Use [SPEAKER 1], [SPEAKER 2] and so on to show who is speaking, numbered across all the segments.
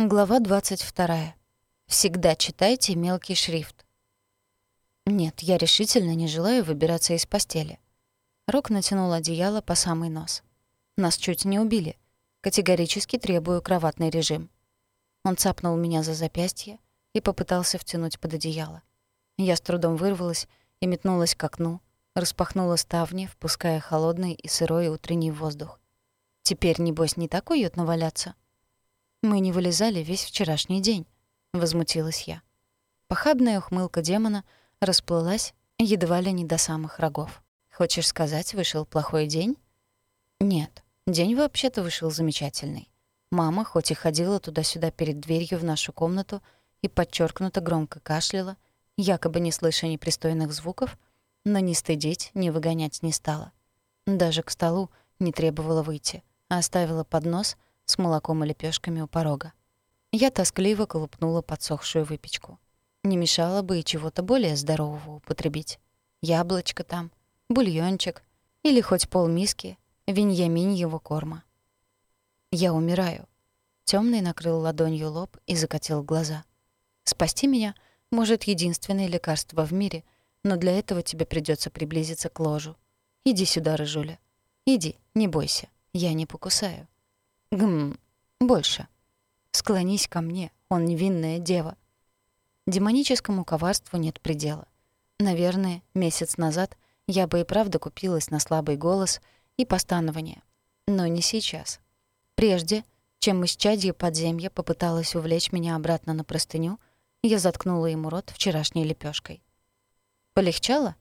[SPEAKER 1] Глава 22. Всегда читайте мелкий шрифт. Нет, я решительно не желаю выбираться из постели. Рок натянул одеяло по самый нос. Нас чуть не убили. Категорически требую кроватный режим. Он цапнул меня за запястье и попытался втянуть под одеяло. Я с трудом вырвалась и метнулась к окну, распахнула ставни, впуская холодный и сырой утренний воздух. Теперь, небось, не так уютно валяться — мы не вылезали весь вчерашний день, возмутилась я. Похабная ухмылка демона расплылась едва ли не до самых рогов. Хочешь сказать, вышел плохой день? Нет, день вообще-то вышел замечательный. Мама, хоть и ходила туда-сюда перед дверью в нашу комнату и подчеркнуто громко кашляла, якобы не слыша непристойных звуков, но ни стыдить, ни выгонять не стала. Даже к столу не требовала выйти, а оставила поднос — с молоком и лепешками у порога. Я тоскливо колупнула подсохшую выпечку. Не мешало бы и чего-то более здорового употребить. Яблочко там, бульончик или хоть полмиски виньяминьего корма. Я умираю. Темный накрыл ладонью лоб и закатил глаза. Спасти меня может единственное лекарство в мире, но для этого тебе придется приблизиться к ложу. Иди сюда, рыжуля. Иди, не бойся, я не покусаю. Гм, больше. Склонись ко мне, он невинная дева. Демоническому коварству нет предела. Наверное, месяц назад я бы и правда купилась на слабый голос и постанование. Но не сейчас. Прежде, чем исчадье подземья попыталась увлечь меня обратно на простыню, я заткнула ему рот вчерашней лепешкой. «Полегчало?»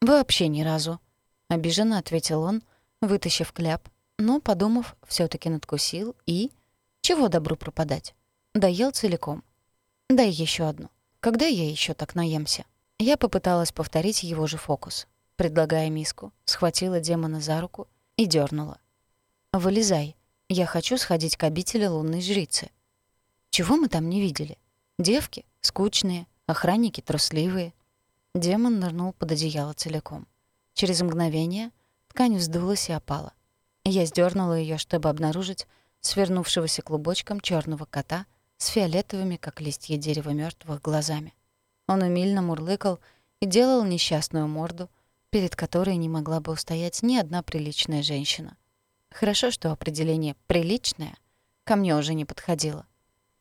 [SPEAKER 1] «Вообще ни разу», — обиженно ответил он, вытащив кляп но, подумав, все таки надкусил и... Чего добру пропадать? Доел целиком. Дай еще одну. Когда я еще так наемся? Я попыталась повторить его же фокус. Предлагая миску, схватила демона за руку и дернула. «Вылезай. Я хочу сходить к обители лунной жрицы». Чего мы там не видели? Девки скучные, охранники трусливые. Демон нырнул под одеяло целиком. Через мгновение ткань вздулась и опала. Я сдернула ее, чтобы обнаружить свернувшегося клубочком черного кота с фиолетовыми, как листья дерева мертвых, глазами. Он умильно мурлыкал и делал несчастную морду, перед которой не могла бы устоять ни одна приличная женщина. Хорошо, что определение «приличная» ко мне уже не подходило.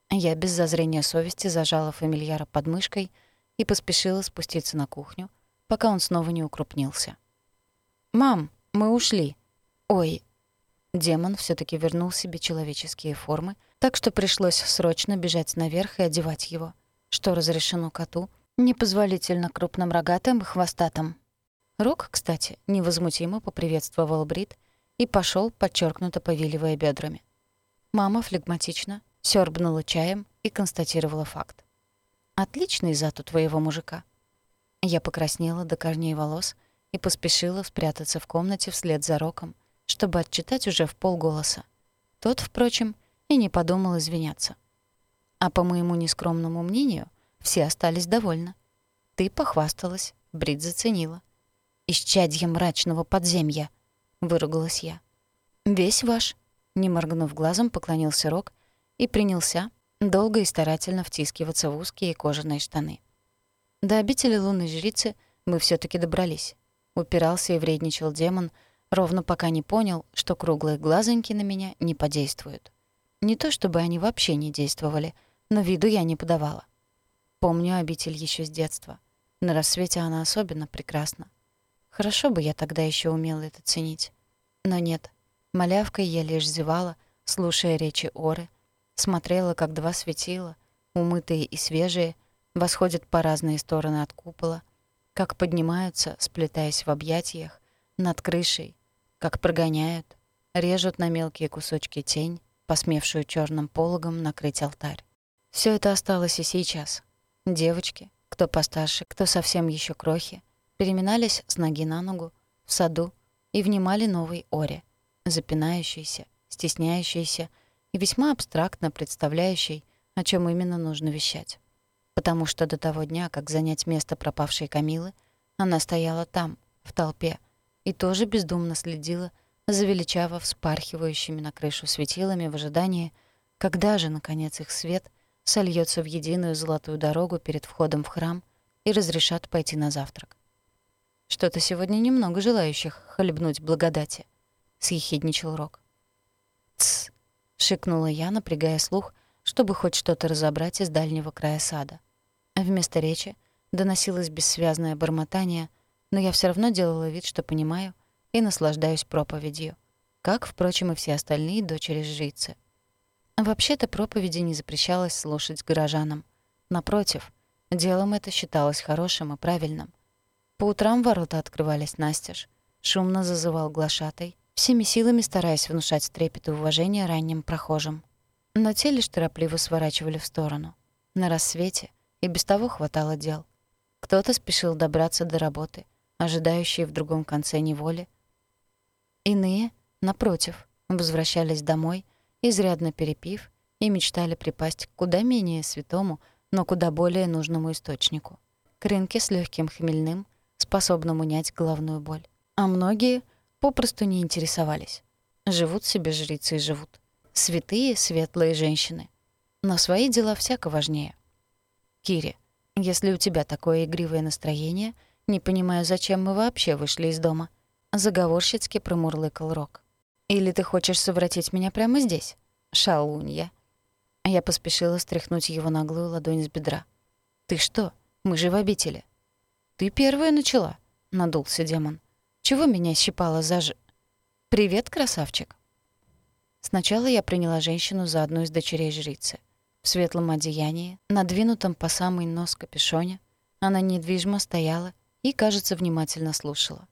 [SPEAKER 1] Я без зазрения совести зажала фамильяра под мышкой и поспешила спуститься на кухню, пока он снова не укрупнился. «Мам, мы ушли!» «Ой, Демон все таки вернул себе человеческие формы, так что пришлось срочно бежать наверх и одевать его, что разрешено коту, непозволительно крупным рогатым и хвостатым. Рок, кстати, невозмутимо поприветствовал Брит и пошел, подчеркнуто повиливая бедрами. Мама флегматично сёрбнула чаем и констатировала факт. «Отличный зад у твоего мужика». Я покраснела до корней волос и поспешила спрятаться в комнате вслед за Роком, чтобы отчитать уже в полголоса. Тот, впрочем, и не подумал извиняться. А по моему нескромному мнению, все остались довольны. Ты похвасталась, Брит заценила. «Исчадье мрачного подземья», — выругалась я. «Весь ваш», — не моргнув глазом, поклонился Рок и принялся долго и старательно втискиваться в узкие кожаные штаны. До обители лунной жрицы мы все таки добрались. Упирался и вредничал демон — ровно пока не понял, что круглые глазоньки на меня не подействуют. Не то чтобы они вообще не действовали, но виду я не подавала. Помню обитель еще с детства. На рассвете она особенно прекрасна. Хорошо бы я тогда еще умела это ценить. Но нет. Малявкой я лишь зевала, слушая речи Оры, смотрела, как два светила, умытые и свежие, восходят по разные стороны от купола, как поднимаются, сплетаясь в объятиях, над крышей, как прогоняют, режут на мелкие кусочки тень, посмевшую черным пологом накрыть алтарь. Все это осталось и сейчас. Девочки, кто постарше, кто совсем еще крохи, переминались с ноги на ногу в саду и внимали новой Оре, запинающейся, стесняющейся и весьма абстрактно представляющей, о чем именно нужно вещать. Потому что до того дня, как занять место пропавшей Камилы, она стояла там, в толпе, и тоже бездумно следила за величаво вспархивающими на крышу светилами в ожидании, Когда же, наконец, их свет сольется в единую золотую дорогу перед входом в храм и разрешат пойти на завтрак? Что-то сегодня немного желающих хлебнуть благодати, — съехидничал Рок. «Тсс!» — шикнула я, напрягая слух, чтобы хоть что-то разобрать из дальнего края сада. Вместо речи доносилось бессвязное бормотание, но я все равно делала вид, что понимаю, и наслаждаюсь проповедью, как, впрочем, и все остальные дочери жрицы. Вообще-то проповеди не запрещалось слушать горожанам. Напротив, делом это считалось хорошим и правильным. По утрам ворота открывались настежь, шумно зазывал глашатай, всеми силами стараясь внушать трепет и уважение ранним прохожим. Но те лишь торопливо сворачивали в сторону. На рассвете и без того хватало дел. Кто-то спешил добраться до работы, ожидающие в другом конце неволи. Иные, напротив, возвращались домой, изрядно перепив, и мечтали припасть к куда менее святому, но куда более нужному источнику — к рынке с легким хмельным, способным унять головную боль. А многие — попросту не интересовались. Живут себе жрицы и живут. Святые, светлые женщины. Но свои дела всяко важнее. Кири, если у тебя такое игривое настроение, не понимаю, зачем мы вообще вышли из дома. Заговорщицки промурлыкал Рок. Или ты хочешь совратить меня прямо здесь? Шалунья. Я поспешила стряхнуть его наглую ладонь с бедра. «Ты что? Мы же в обители». «Ты первая начала», — надулся демон. Чего меня щипало за ж... «Привет, красавчик!» Сначала я приняла женщину за одну из дочерей жрицы. В светлом одеянии, надвинутом по самый нос капюшоне, она недвижимо стояла и, кажется, внимательно слушала.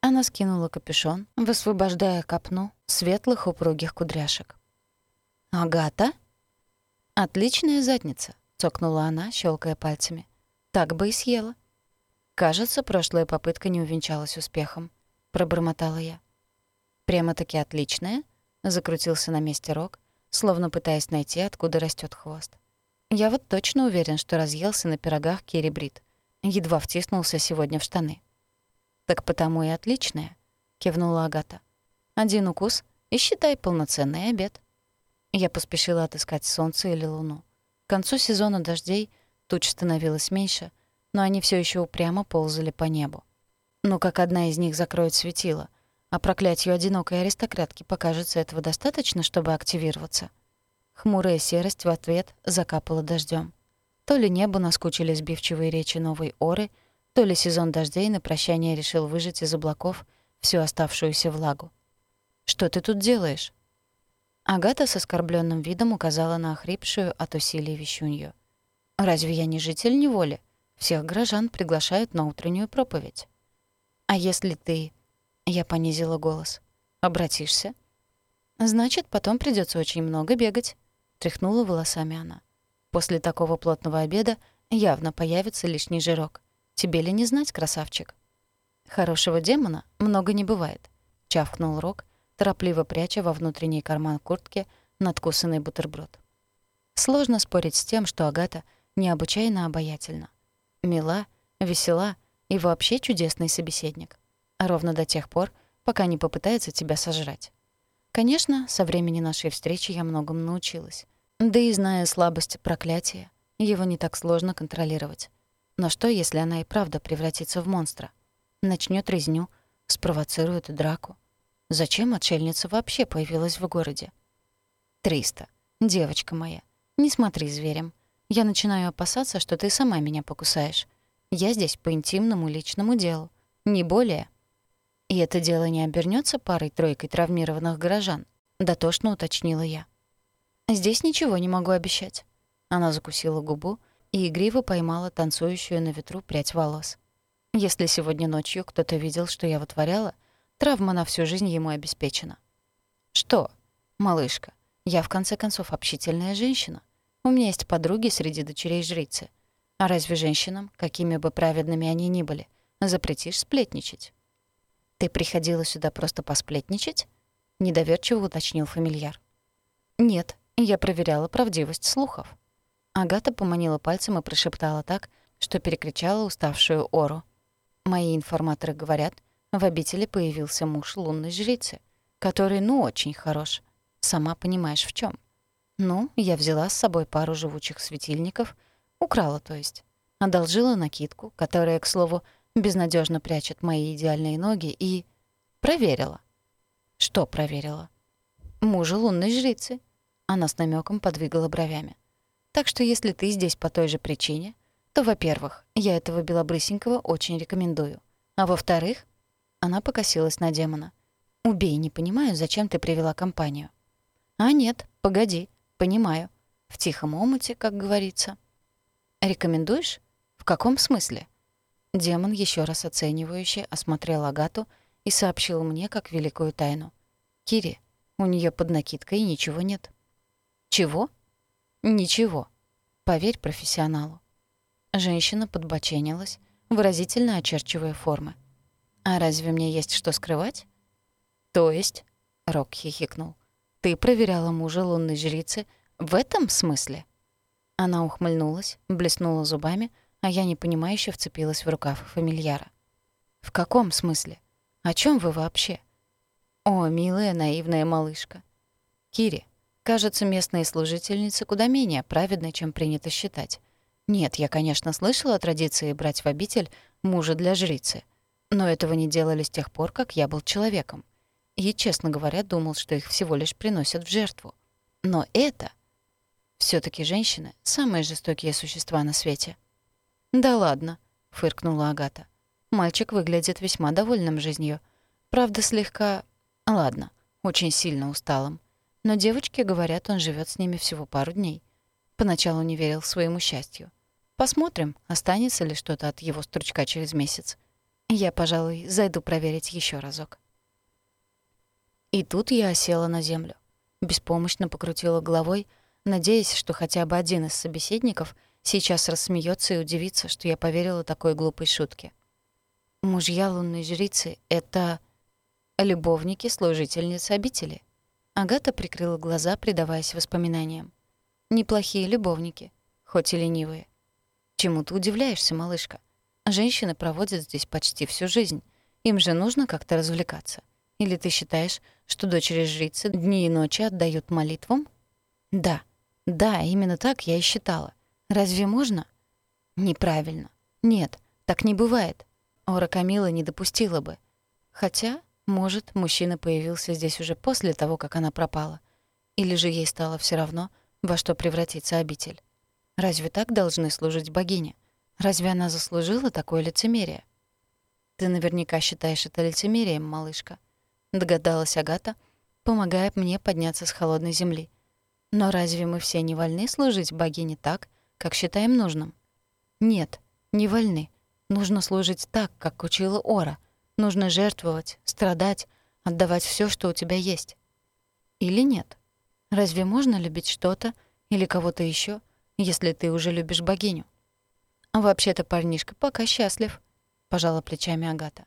[SPEAKER 1] Она скинула капюшон, высвобождая копну светлых упругих кудряшек. «Агата?» «Отличная задница», — цокнула она, щелкая пальцами. «Так бы и съела». «Кажется, прошлая попытка не увенчалась успехом», — пробормотала я. «Прямо-таки отличная?» — закрутился на месте Рок, словно пытаясь найти, откуда растет хвост. «Я вот точно уверен, что разъелся на пирогах Кири Брит. Едва втиснулся сегодня в штаны». «Так потому и отличная», — кивнула Агата. «Один укус и считай полноценный обед». Я поспешила отыскать солнце или луну. К концу сезона дождей туч становилось меньше — но они все еще упрямо ползали по небу. Ну, как одна из них закроет светило, а проклятию одинокой аристократки покажется этого достаточно, чтобы активироваться. Хмурая серость в ответ закапала дождем. То ли небу наскучили сбивчивые речи новой Оры, то ли сезон дождей на прощание решил выжать из облаков всю оставшуюся влагу. «Что ты тут делаешь?» Агата с оскорбленным видом указала на охрипшую от усилий вещунью. «Разве я не житель неволи? Всех горожан приглашают на утреннюю проповедь. А если ты, я понизила голос, обратишься, значит, потом придется очень много бегать, тряхнула волосами она. После такого плотного обеда явно появится лишний жирок. Тебе ли не знать, красавчик? Хорошего демона много не бывает, чавкнул Рок, торопливо пряча во внутренний карман куртки надкусанный бутерброд. Сложно спорить с тем, что Агата необычайно обаятельна мила, весела и вообще чудесный собеседник. Ровно до тех пор, пока не попытается тебя сожрать. Конечно, со времени нашей встречи я многому научилась. Да и зная слабость проклятия, его не так сложно контролировать. Но что, если она и правда превратится в монстра? Начнет резню, спровоцирует драку. Зачем отшельница вообще появилась в городе? Триста. Девочка моя, не смотри зверем. Я начинаю опасаться, что ты сама меня покусаешь. Я здесь по интимному личному делу, не более. И это дело не обернется парой-тройкой травмированных горожан, дотошно уточнила я. Здесь ничего не могу обещать. Она закусила губу и игриво поймала танцующую на ветру прядь волос. Если сегодня ночью кто-то видел, что я вытворяла, травма на всю жизнь ему обеспечена. Что, малышка, я в конце концов общительная женщина. У меня есть подруги среди дочерей жрицы. А разве женщинам, какими бы праведными они ни были, запретишь сплетничать? Ты приходила сюда просто посплетничать? Недоверчиво уточнил фамильяр. Нет, я проверяла правдивость слухов. Агата поманила пальцем и прошептала так, что перекричала уставшую Ору. Мои информаторы говорят, в обители появился муж лунной жрицы, который, ну, очень хорош. Сама понимаешь, в чем. Ну, я взяла с собой пару живучих светильников, украла, то есть, одолжила накидку, которая, к слову, безнадежно прячет мои идеальные ноги, и проверила. Что проверила? Мужа лунной жрицы. Она с намеком подвигала бровями. Так что если ты здесь по той же причине, то, во-первых, я этого белобрысенького очень рекомендую. А во-вторых, она покосилась на демона. «Убей, не понимаю, зачем ты привела компанию». «А нет, погоди, понимаю. В тихом омуте, как говорится». «Рекомендуешь? В каком смысле?» Демон еще раз оценивающе осмотрел Агату и сообщил мне как великую тайну. «Кири, у нее под накидкой ничего нет». «Чего?» «Ничего. Поверь профессионалу». Женщина подбоченилась, выразительно очерчивая формы. «А разве мне есть что скрывать?» «То есть?» — Рок хихикнул. «Ты проверяла мужа лунной жрицы в этом смысле?» Она ухмыльнулась, блеснула зубами, а я непонимающе вцепилась в рукав фамильяра. «В каком смысле? О чем вы вообще?» «О, милая наивная малышка!» «Кири, кажется, местные служительницы куда менее праведны, чем принято считать. Нет, я, конечно, слышала о традиции брать в обитель мужа для жрицы, но этого не делали с тех пор, как я был человеком. И, честно говоря, думал, что их всего лишь приносят в жертву. Но это... все таки женщины — самые жестокие существа на свете. «Да ладно», — фыркнула Агата. «Мальчик выглядит весьма довольным жизнью. Правда, слегка Ладно, очень сильно усталым. Но девочки говорят, он живет с ними всего пару дней. Поначалу не верил своему счастью. Посмотрим, останется ли что-то от его стручка через месяц. Я, пожалуй, зайду проверить еще разок. И тут я осела на землю. Беспомощно покрутила головой, надеясь, что хотя бы один из собеседников сейчас рассмеется и удивится, что я поверила такой глупой шутке. Мужья лунной жрицы — это любовники служительницы обители. Агата прикрыла глаза, предаваясь воспоминаниям. Неплохие любовники, хоть и ленивые. Чему ты удивляешься, малышка? Женщины проводят здесь почти всю жизнь. Им же нужно как-то развлекаться. Или ты считаешь, что дочери жрицы дни и ночи отдают молитвам? Да, да, именно так я и считала. Разве можно? Неправильно. Нет, так не бывает. Ора Камила не допустила бы. Хотя может, мужчина появился здесь уже после того, как она пропала. Или же ей стало все равно, во что превратится обитель. Разве так должны служить богине? Разве она заслужила такое лицемерие? Ты наверняка считаешь это лицемерием, малышка, догадалась Агата, помогая мне подняться с холодной земли. Но разве мы все не вольны служить богине так, как считаем нужным? Нет, не вольны. Нужно служить так, как учила Ора — Нужно жертвовать, страдать, отдавать все, что у тебя есть. Или нет? Разве можно любить что-то или кого-то еще, если ты уже любишь богиню? Вообще-то парнишка пока счастлив, пожала плечами Агата.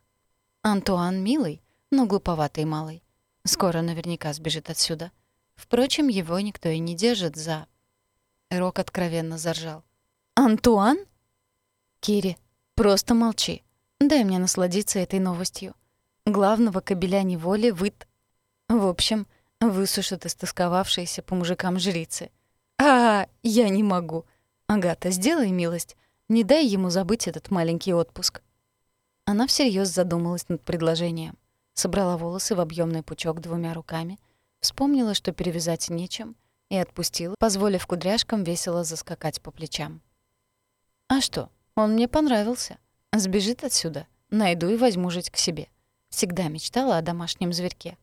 [SPEAKER 1] Антуан милый, но глуповатый малый. Скоро наверняка сбежит отсюда. Впрочем, его никто и не держит за... Рок откровенно заржал. «Антуан?» «Кири, просто молчи. Дай мне насладиться этой новостью. Главного кобеля неволи выт... В общем, высушат истосковавшиеся по мужикам жрицы. А, я не могу. Агата, сделай милость. Не дай ему забыть этот маленький отпуск. Она всерьез задумалась над предложением. Собрала волосы в объемный пучок двумя руками, вспомнила, что перевязать нечем, и отпустила, позволив кудряшкам весело заскакать по плечам. А что, он мне понравился. Сбежит отсюда, найду и возьму жить к себе. Всегда мечтала о домашнем зверьке.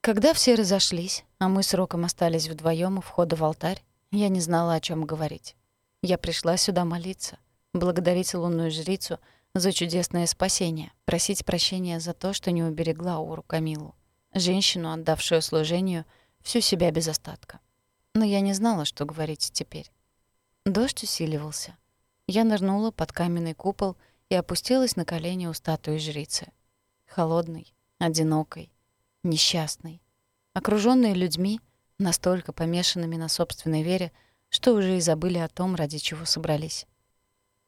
[SPEAKER 1] Когда все разошлись, а мы с Роком остались вдвоем у входа в алтарь, я не знала, о чем говорить. Я пришла сюда молиться, благодарить лунную жрицу за чудесное спасение, просить прощения за то, что не уберегла Уру Камилу, женщину, отдавшую служению всю себя без остатка. Но я не знала, что говорить теперь. Дождь усиливался. Я нырнула под каменный купол и опустилась на колени у статуи жрицы. Холодной, одинокой, несчастной, окружённой людьми, настолько помешанными на собственной вере, что уже и забыли о том, ради чего собрались.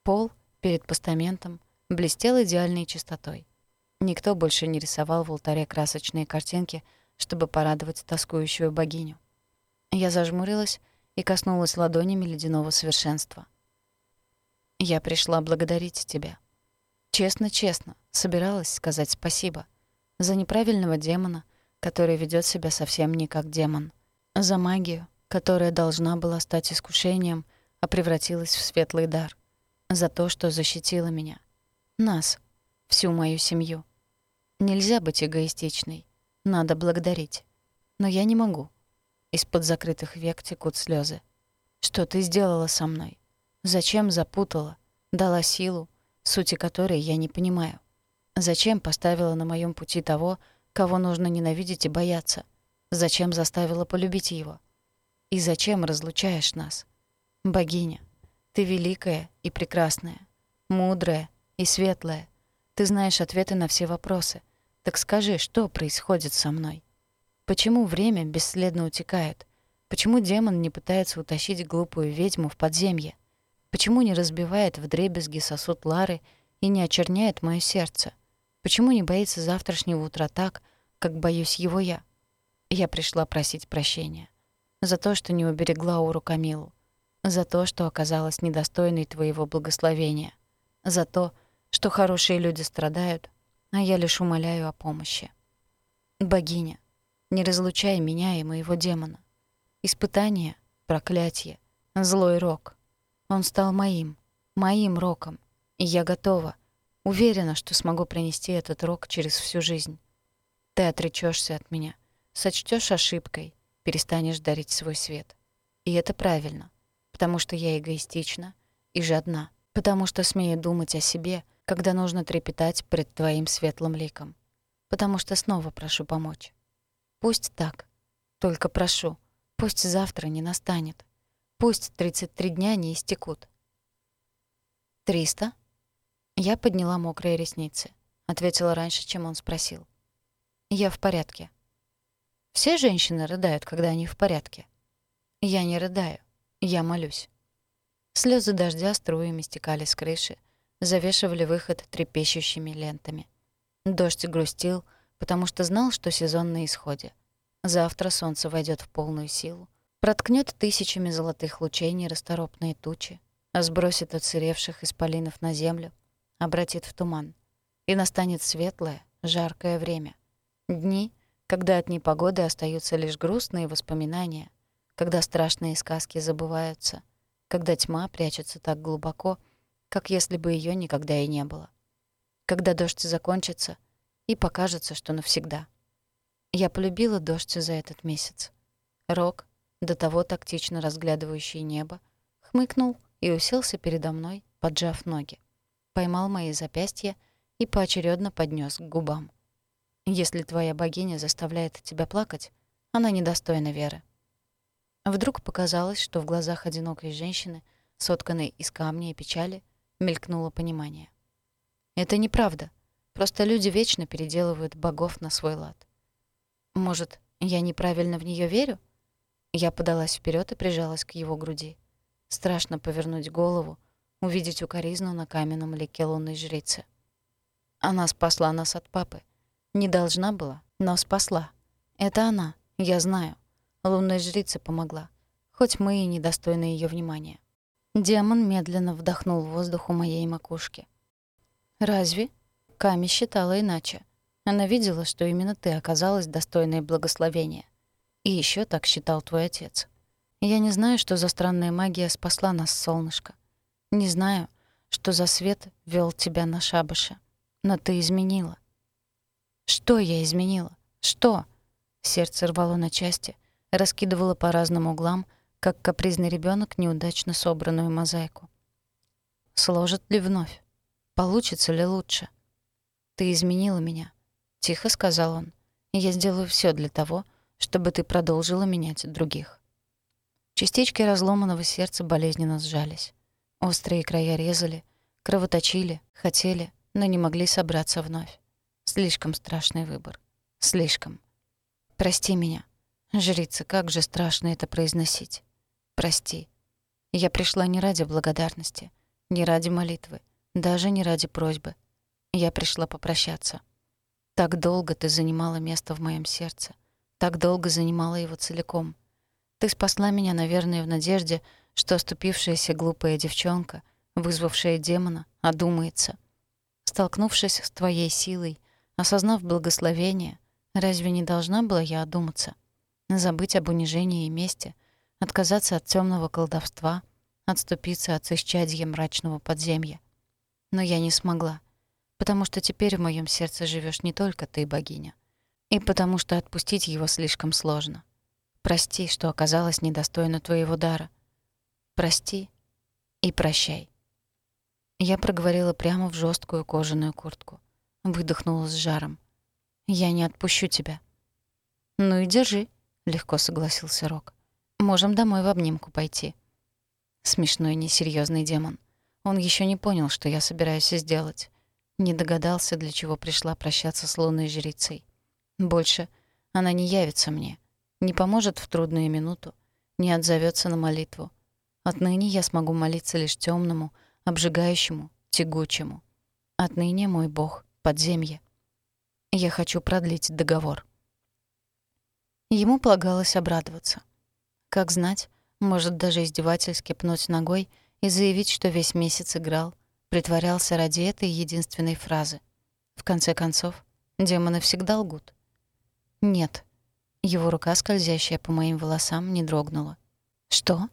[SPEAKER 1] Пол перед постаментом блестел идеальной чистотой. Никто больше не рисовал в алтаре красочные картинки, чтобы порадовать тоскующую богиню. Я зажмурилась и коснулась ладонями ледяного совершенства. «Я пришла благодарить тебя. Честно-честно, собиралась сказать спасибо. За неправильного демона, который ведет себя совсем не как демон. За магию, которая должна была стать искушением, а превратилась в светлый дар. За то, что защитила меня. Нас, всю мою семью. Нельзя быть эгоистичной. Надо благодарить. Но я не могу. Из-под закрытых век текут слезы. Что ты сделала со мной? Зачем запутала? Дала силу, сути которой я не понимаю. Зачем поставила на моем пути того, кого нужно ненавидеть и бояться? Зачем заставила полюбить его? И зачем разлучаешь нас? Богиня, ты великая и прекрасная, мудрая и светлая. Ты знаешь ответы на все вопросы. Так скажи, что происходит со мной? Почему время бесследно утекает? Почему демон не пытается утащить глупую ведьму в подземье? Почему не разбивает вдребезги сосуд Лары и не очерняет моё сердце? Почему не боится завтрашнего утра так, как боюсь его я? Я пришла просить прощения. За то, что не уберегла Уру Камилу. За то, что оказалась недостойной твоего благословения. За то, что хорошие люди страдают, а я лишь умоляю о помощи. Богиня, не разлучай меня и моего демона. Испытание, проклятие, злой рок. Он стал моим, моим роком, и я готова, уверена, что смогу принести этот рок через всю жизнь. Ты отречешься от меня, сочтешь ошибкой, перестанешь дарить свой свет. И это правильно, потому что я эгоистична и жадна, потому что смею думать о себе, когда нужно трепетать пред твоим светлым ликом, потому что снова прошу помочь. Пусть так. Только прошу, пусть завтра не настанет. Пусть 33 дня не истекут. «Триста?» Я подняла мокрые ресницы. Ответила раньше, чем он спросил. «Я в порядке». Все женщины рыдают, когда они в порядке. Я не рыдаю. Я молюсь. Слезы дождя струями стекали с крыши, завешивали выход трепещущими лентами. Дождь грустил, потому что знал, что сезон на исходе. Завтра солнце войдет в полную силу, проткнет тысячами золотых лучей нерасторопные тучи, сбросит отсыревших исполинов на землю, обратит в туман. И настанет светлое, жаркое время. Дни, когда от непогоды остаются лишь грустные воспоминания, когда страшные сказки забываются, когда тьма прячется так глубоко, как если бы ее никогда и не было. Когда дождь закончится — и покажется, что навсегда. Я полюбила дождь за этот месяц. Рок, до того тактично разглядывающий небо, хмыкнул и уселся передо мной, поджав ноги. Поймал мои запястья и поочередно поднес к губам. «Если твоя богиня заставляет тебя плакать, она недостойна веры». Вдруг показалось, что в глазах одинокой женщины, сотканной из камня и печали, мелькнуло понимание. «Это неправда», Просто люди вечно переделывают богов на свой лад. Может, я неправильно в нее верю? Я подалась вперед и прижалась к его груди. Страшно повернуть голову, увидеть укоризну на каменном лике лунной жрицы. Она спасла нас от папы. Не должна была, но спасла. Это она, я знаю. Лунная жрица помогла, хоть мы и недостойны ее внимания. Демон медленно вдохнул воздух у моей макушки. «Разве?» Ками считала иначе. Она видела, что именно ты оказалась достойной благословения. И еще так считал твой отец. Я не знаю, что за странная магия спасла нас, солнышко. Не знаю, что за свет вел тебя на шабаше. Но ты изменила. Что я изменила? Что? Сердце рвало на части, раскидывало по разным углам, как капризный ребенок неудачно собранную мозаику. Сложит ли вновь? Получится ли лучше? — «Ты изменила меня», — тихо сказал он. «Я сделаю все для того, чтобы ты продолжила менять других». Частички разломанного сердца болезненно сжались. Острые края резали, кровоточили, хотели, но не могли собраться вновь. Слишком страшный выбор. Слишком. «Прости меня. Жрица, как же страшно это произносить. Прости. Я пришла не ради благодарности, не ради молитвы, даже не ради просьбы. Я пришла попрощаться. Так долго ты занимала место в моем сердце. Так долго занимала его целиком. Ты спасла меня, наверное, в надежде, что оступившаяся глупая девчонка, вызвавшая демона, одумается. Столкнувшись с твоей силой, осознав благословение, разве не должна была я одуматься? Забыть об унижении и мести, отказаться от темного колдовства, отступиться от исчадья мрачного подземья. Но я не смогла, потому что теперь в моем сердце живешь не только ты, богиня, и потому что отпустить его слишком сложно. Прости, что оказалась недостойна твоего дара. Прости и прощай. Я проговорила прямо в жесткую кожаную куртку. Выдохнула с жаром. Я не отпущу тебя. Ну и держи, легко согласился Рок. Можем домой в обнимку пойти. Смешной несерьезный демон. Он еще не понял, что я собираюсь сделать. Не догадался, для чего пришла прощаться с лунной жрицей. Больше она не явится мне не поможет в трудную минуту, не отзовется на молитву. Отныне я смогу молиться лишь темному, обжигающему, тягучему. Отныне мой Бог — подземье. Я хочу продлить договор. Ему полагалось обрадоваться. Как знать, может даже издевательски пнуть ногой и заявить, что весь месяц играл, притворялся ради этой единственной фразы. В конце концов, демоны всегда лгут. Нет, его рука, скользящая по моим волосам, не дрогнула. «Что?»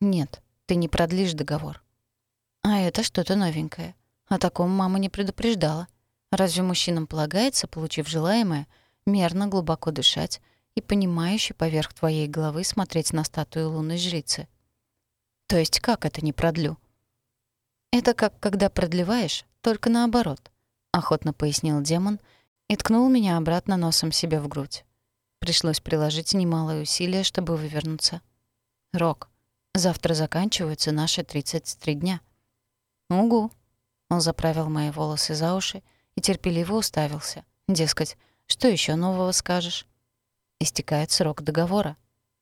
[SPEAKER 1] «Нет, ты не продлишь договор». «А это что-то новенькое. О таком мама не предупреждала. Разве мужчинам полагается, получив желаемое, мерно глубоко дышать и понимающе поверх твоей головы смотреть на статую лунной жрицы?» «То есть как это не продлю?» «Это как когда продлеваешь, только наоборот», — охотно пояснил демон и ткнул меня обратно носом себе в грудь. Пришлось приложить немалое усилие, чтобы вывернуться. «Рок, завтра заканчиваются наши 33 дня». «Угу». Он заправил мои волосы за уши и терпеливо уставился. Дескать, что еще нового скажешь? Истекает срок договора.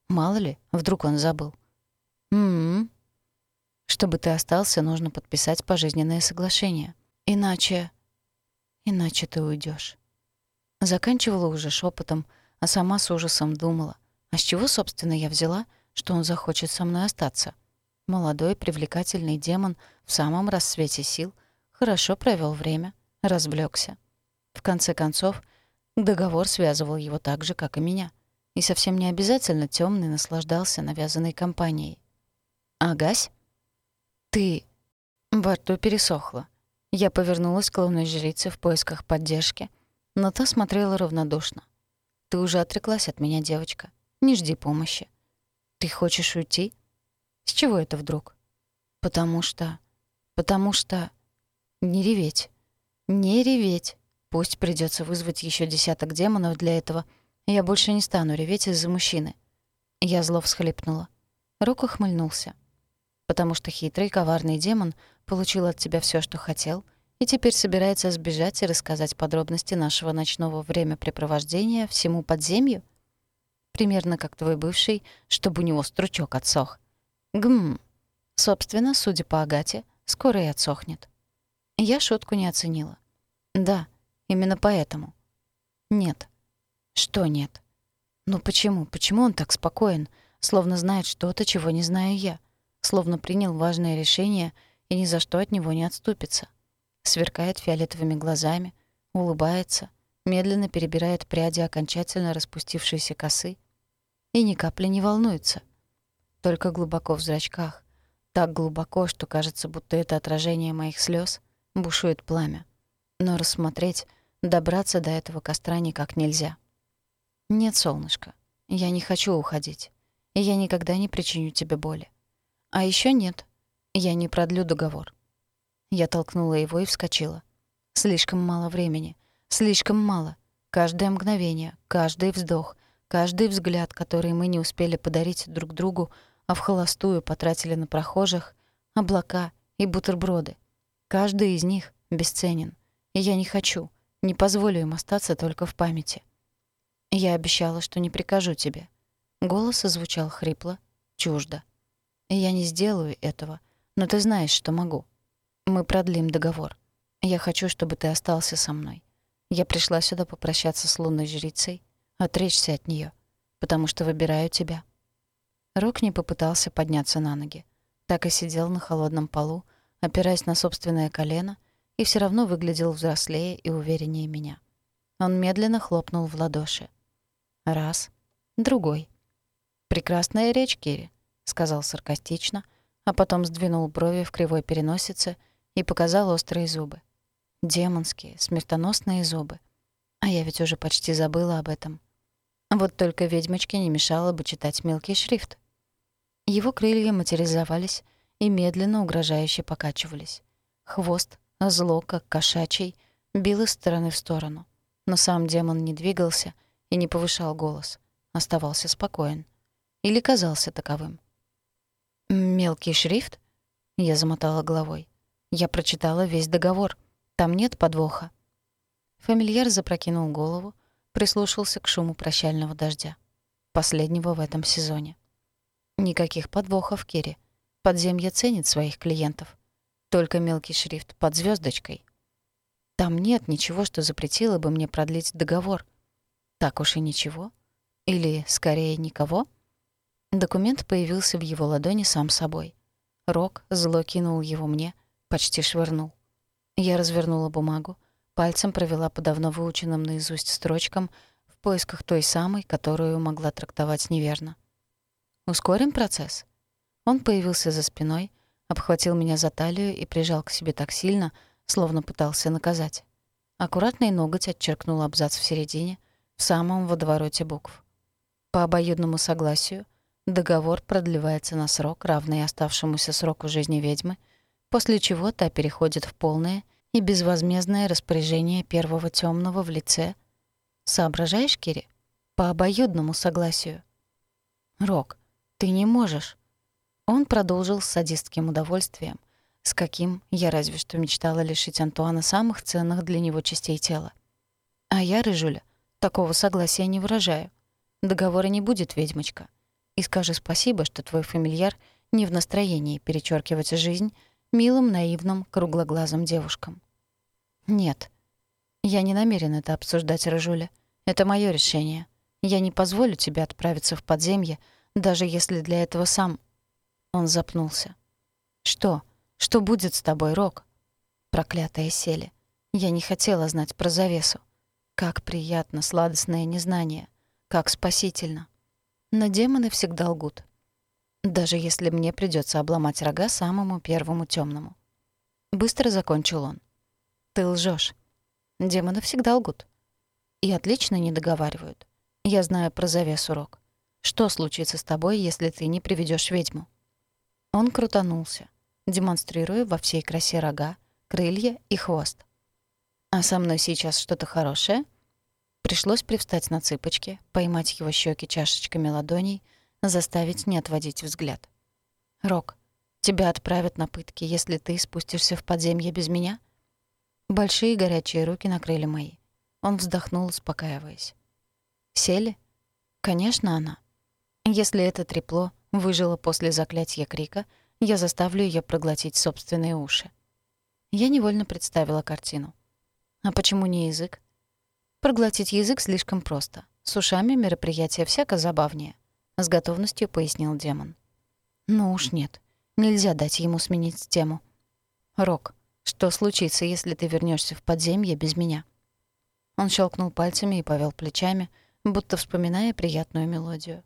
[SPEAKER 1] Мало ли, вдруг он забыл. «М-м-м. Чтобы ты остался, нужно подписать пожизненное соглашение. Иначе... Иначе ты уйдешь. Заканчивала уже шепотом, а сама с ужасом думала, а с чего, собственно, я взяла, что он захочет со мной остаться? Молодой, привлекательный демон в самом расцвете сил хорошо провел время, развлекся. В конце концов, договор связывал его так же, как и меня. И совсем не обязательно темный наслаждался навязанной компанией. «Агась?» «Ты...» Во рту пересохло. Я повернулась к лунной жрице в поисках поддержки, но та смотрела равнодушно. Ты уже отреклась от меня, девочка. Не жди помощи. Ты хочешь уйти? С чего это вдруг? Потому что... Потому что... Не реветь. Не реветь. Пусть придется вызвать еще десяток демонов для этого. Я больше не стану реветь из-за мужчины. Я зло всхлипнула. Рок ухмыльнулся. Потому что хитрый, коварный демон получил от тебя все, что хотел — и теперь собирается сбежать и рассказать подробности нашего ночного времяпрепровождения всему подземью? Примерно как твой бывший, чтобы у него стручок отсох. Гм. Собственно, судя по Агате, скоро и отсохнет. Я шутку не оценила. Да, именно поэтому. Нет. Что нет? Ну почему? Почему он так спокоен, словно знает что-то, чего не знаю я? Словно принял важное решение и ни за что от него не отступится сверкает фиолетовыми глазами, улыбается, медленно перебирает пряди окончательно распустившейся косы и ни капли не волнуется. Только глубоко в зрачках, так глубоко, что кажется, будто это отражение моих слез, бушует пламя. Но рассмотреть, добраться до этого костра никак нельзя. Нет, солнышко, я не хочу уходить, и я никогда не причиню тебе боли. А еще нет, я не продлю договор. Я толкнула его и вскочила. Слишком мало времени. Слишком мало. Каждое мгновение, каждый вздох, каждый взгляд, который мы не успели подарить друг другу, а в холостую потратили на прохожих, облака и бутерброды. Каждый из них бесценен. И я не хочу, не позволю им остаться только в памяти. Я обещала, что не прикажу тебе. Голос звучал хрипло, чуждо. Я не сделаю этого, но ты знаешь, что могу. Мы продлим договор. Я хочу, чтобы ты остался со мной. Я пришла сюда попрощаться с лунной жрицей, отречься от нее, потому что выбираю тебя. Рок не попытался подняться на ноги. Так и сидел на холодном полу, опираясь на собственное колено, и все равно выглядел взрослее и увереннее меня. Он медленно хлопнул в ладоши. Раз, другой. «Прекрасная речь, Кири», — сказал саркастично, а потом сдвинул брови в кривой переносице и показал острые зубы. Демонские, смертоносные зубы. А я ведь уже почти забыла об этом. Вот только ведьмочке не мешало бы читать мелкий шрифт. Его крылья материализовались и медленно угрожающе покачивались. Хвост, зло, как кошачий, бил из стороны в сторону. Но сам демон не двигался и не повышал голос. Оставался спокоен. Или казался таковым. «Мелкий шрифт?» Я замотала головой. Я прочитала весь договор. Там нет подвоха. Фамильяр запрокинул голову, прислушался к шуму прощального дождя. Последнего в этом сезоне. Никаких подвохов, Кири. Подземье ценит своих клиентов. Только мелкий шрифт под звездочкой. Там нет ничего, что запретило бы мне продлить договор. Так уж и ничего. Или, скорее, никого. Документ появился в его ладони сам собой. Рок зло кинул его мне, почти швырнул. Я развернула бумагу, пальцем провела по давно выученным наизусть строчкам в поисках той самой, которую могла трактовать неверно. Ускорим процесс. Он появился за спиной, обхватил меня за талию и прижал к себе так сильно, словно пытался наказать. Аккуратный ноготь отчеркнул абзац в середине, в самом водовороте букв. По обоюдному согласию договор продлевается на срок, равный оставшемуся сроку жизни ведьмы, после чего та переходит в полное и безвозмездное распоряжение первого тёмного в лице. Соображаешь, Кири? По обоюдному согласию. Рок, ты не можешь. Он продолжил с садистским удовольствием, с каким я разве что мечтала лишить Антуана самых ценных для него частей тела. А я, Рыжуля, такого согласия не выражаю. Договора не будет, ведьмочка. И скажи спасибо, что твой фамильяр не в настроении перечеркивать жизнь милым, наивным, круглоглазым девушкам. Нет. Я не намерен это обсуждать, Рыжуля. Это моё решение. Я не позволю тебе отправиться в подземье, даже если для этого сам...» Он запнулся. «Что? Что будет с тобой, Рок?» Проклятая сели. Я не хотела знать про завесу. Как приятно, сладостное незнание. Как спасительно. Но демоны всегда лгут. Даже если мне придется обломать рога самому первому темному. Быстро закончил он. «Ты лжешь. Демоны всегда лгут. И отлично не договаривают. Я знаю про завесу, Рок. Что случится с тобой, если ты не приведешь ведьму?» Он крутанулся, демонстрируя во всей красе рога, крылья и хвост. «А со мной сейчас что-то хорошее?» Пришлось привстать на цыпочки, поймать его щеки чашечками ладоней, заставить не отводить взгляд. «Рок, тебя отправят на пытки, если ты спустишься в подземье без меня?» Большие горячие руки накрыли мои. Он вздохнул, успокаиваясь. «Сели?» «Конечно, она. Если это трепло выжило после заклятия крика, я заставлю ее проглотить собственные уши. Я невольно представила картину. А почему не язык? Проглотить язык слишком просто. С ушами мероприятие всяко забавнее, с готовностью пояснил демон. Ну уж нет. Нельзя дать ему сменить тему. Рок, что случится, если ты вернешься в подземье без меня? Он щелкнул пальцами и повел плечами, будто вспоминая приятную мелодию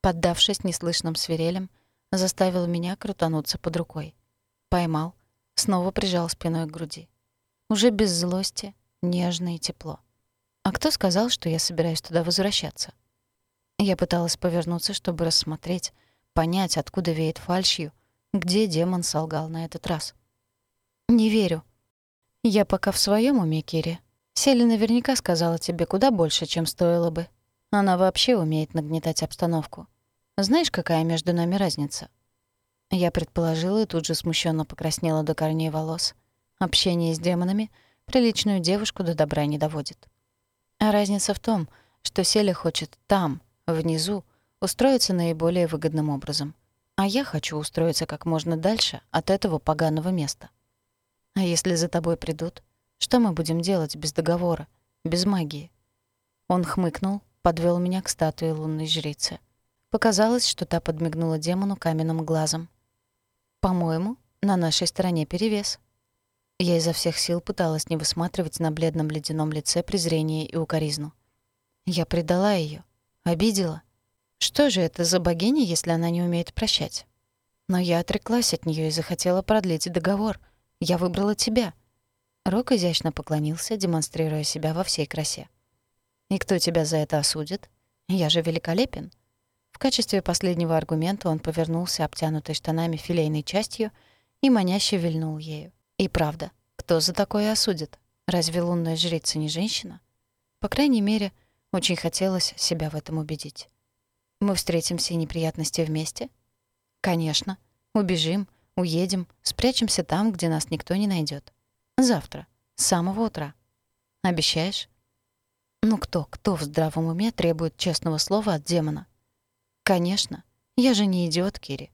[SPEAKER 1] поддавшись неслышным свирелям, заставил меня крутануться под рукой. Поймал, снова прижал спиной к груди. Уже без злости, нежно и тепло. А кто сказал, что я собираюсь туда возвращаться? Я пыталась повернуться, чтобы рассмотреть, понять, откуда веет фальшью, где демон солгал на этот раз. «Не верю. Я пока в своем уме, Кири. Селли наверняка сказала тебе куда больше, чем стоило бы. Она вообще умеет нагнетать обстановку. Знаешь, какая между нами разница?» Я предположила и тут же смущенно покраснела до корней волос. Общение с демонами приличную девушку до добра не доводит. А разница в том, что Селя хочет там, внизу, устроиться наиболее выгодным образом. А я хочу устроиться как можно дальше от этого поганого места. А если за тобой придут, что мы будем делать без договора, без магии? Он хмыкнул, подвел меня к статуе лунной жрицы. Показалось, что та подмигнула демону каменным глазом. «По-моему, на нашей стороне перевес». Я изо всех сил пыталась не высматривать на бледном ледяном лице презрение и укоризну. Я предала ее, обидела. Что же это за богиня, если она не умеет прощать? Но я отреклась от нее и захотела продлить договор. Я выбрала тебя. Рок изящно поклонился, демонстрируя себя во всей красе. «И кто тебя за это осудит? Я же великолепен». В качестве последнего аргумента он повернулся обтянутой штанами филейной частью и маняще вильнул ею. И правда, кто за такое осудит? Разве лунная жрица не женщина? По крайней мере, очень хотелось себя в этом убедить. Мы встретим все неприятности вместе? Конечно. Убежим, уедем, спрячемся там, где нас никто не найдет. Завтра, с самого утра. Обещаешь? Ну кто, кто в здравом уме требует честного слова от демона? Конечно. Я же не идиот, Кири.